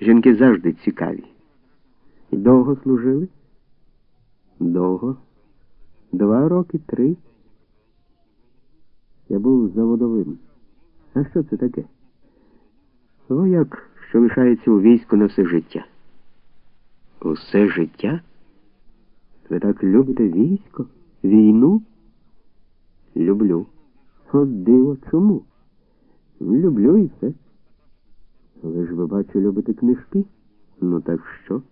Жінки завжди цікаві. Довго служили? Довго. Два роки, три. Я був заводовим. А що це таке? Вояк, що лишається у війську на все життя. Усе життя? Ви так любите військо? Війну? Люблю. От диво чому? Люблю і все. Бачу, любите книжки? Ну так що?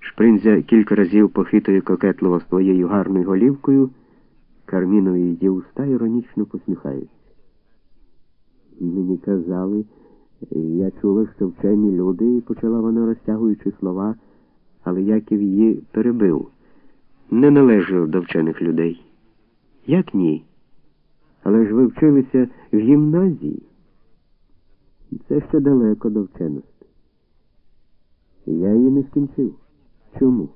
Шпринзя кілька разів похитує кокетливо своєю гарною голівкою, Кармінові її уста іронічно посміхаються. Мені казали, я чула, що вчені люди, почала вона розтягуючи слова, але Яків її перебив. Не належав до вчених людей. Як ні? Але ж ви вчилися в гімназії. Це ще далеко до вченості. Я її не скінчив. Чому?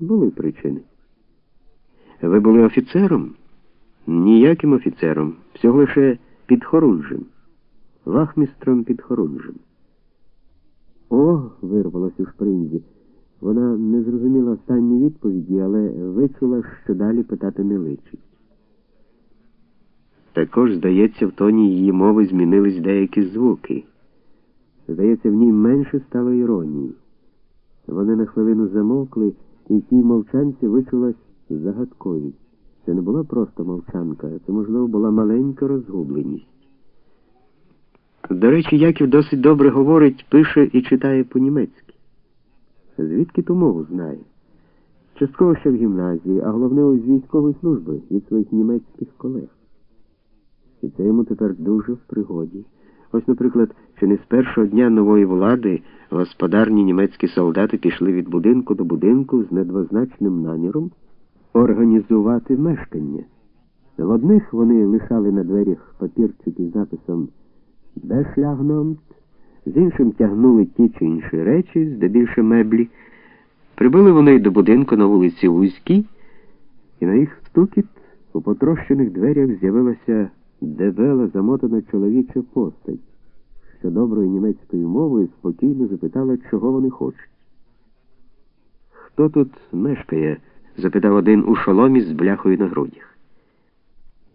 Були причини. Ви були офіцером? Ніяким офіцером, всього лише підхорунжим, вахмістром підхорунжим. О, вирвалось у шпринзі. Вона не зрозуміла останні відповіді, але вичула, що далі питати не личить. Також, здається, в тоні її мови змінились деякі звуки. Здається, в ній менше стало іронії. Вони на хвилину замовкли, і в тій мовчанці вичулась загадковість. Це не була просто мовчанка, це, можливо, була маленька розгубленість. До речі, Яків досить добре говорить, пише і читає по-німецьки. Звідки ту мову знає? Частково ще в гімназії, а головне з військової служби від своїх німецьких колег. І це йому тепер дуже в пригоді. Ось, наприклад, чи не з першого дня нової влади господарні німецькі солдати пішли від будинку до будинку з недвозначним наміром організувати мешкання. В одних вони лишали на дверях папірчики з написом «Бешлягномт», з іншим тягнули ті чи інші речі, здебільше меблі. Прибули вони до будинку на вулиці Вузькій, і на їх стукіт у потрощених дверях з'явилася дебела замотана чоловіча постать, що доброю німецькою мовою спокійно запитала, чого вони хочуть. Хто тут мешкає? запитав один у шоломі з бляхою на грудях.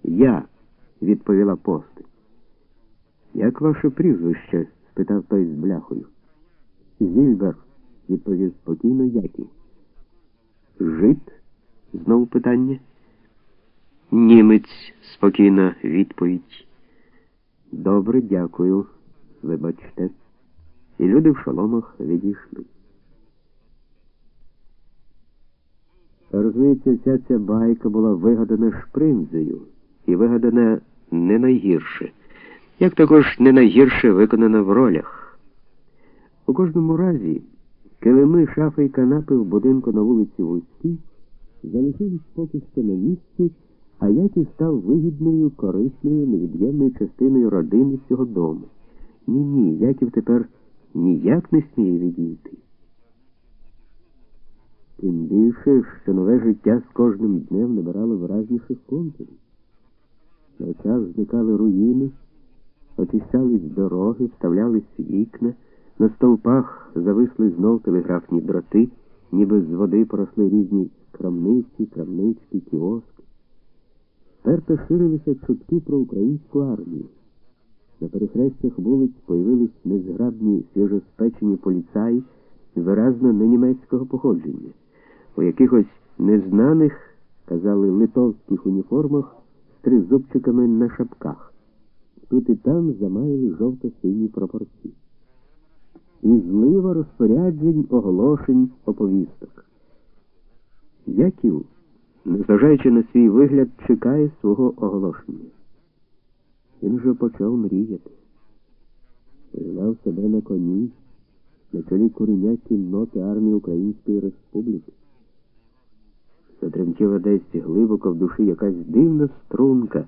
Я, відповіла постать. Як ваше прізвище? спитав той з бляхою. Зільбер, відповів спокійно Яків. Жит? знову питання. Німець, спокійна відповідь. Добре, дякую, вибачте. І люди в шоломах відійшли. Розуміється, вся ця байка була вигадана шпринзею і вигадана не найгірше, як також не найгірше виконана в ролях. У кожному разі килими, шафи і канапи в будинку на вулиці Вузькій залишились поки що на місці а Яків став вигідною, корисною, невід'ємною частиною родини цього дому. Ні-ні, Яків тепер ніяк не сміє відійти. Тим більше, що нове життя з кожним днем набирало виразніших контурів. На очах зникали руїни, очищались дороги, вставлялись вікна, на стовпах зависли знов телеграфні дроти, ніби з води поросли різні крамниці, крамнички, кіоски. Перто ширилися чутки про українську армію. На перехрестях вулиць появились незграбні свіжоспечені поліцаї виразно не німецького походження, у якихось незнаних, казали, литовських уніформах з тризубчиками на шапках. Тут і там замаяли жовто-сині пропорції. І злива розпоряджень, оголошень, оповісток. Яків незважаючи на свій вигляд, чекає свого оголошення. Він вже почав мріяти. Уявляв себе на коні, на чолі куреня кінноти армії Української Республіки. Затремтіла десь глибоко в душі якась дивна струнка.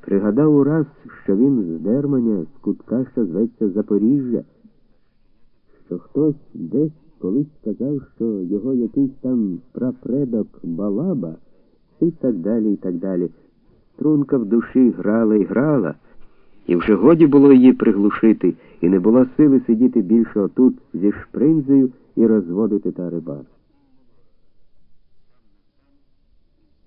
Пригадав ураз, що він з Дерманя, з кутка, що зветься Запоріжжя, що хтось десь колись сказав, що його якийсь там прапредок балаба, і так далі, і так далі. Струнка в душі грала і грала, і вже годі було її приглушити, і не було сили сидіти більше отут зі шпринзею і розводити та рибарство.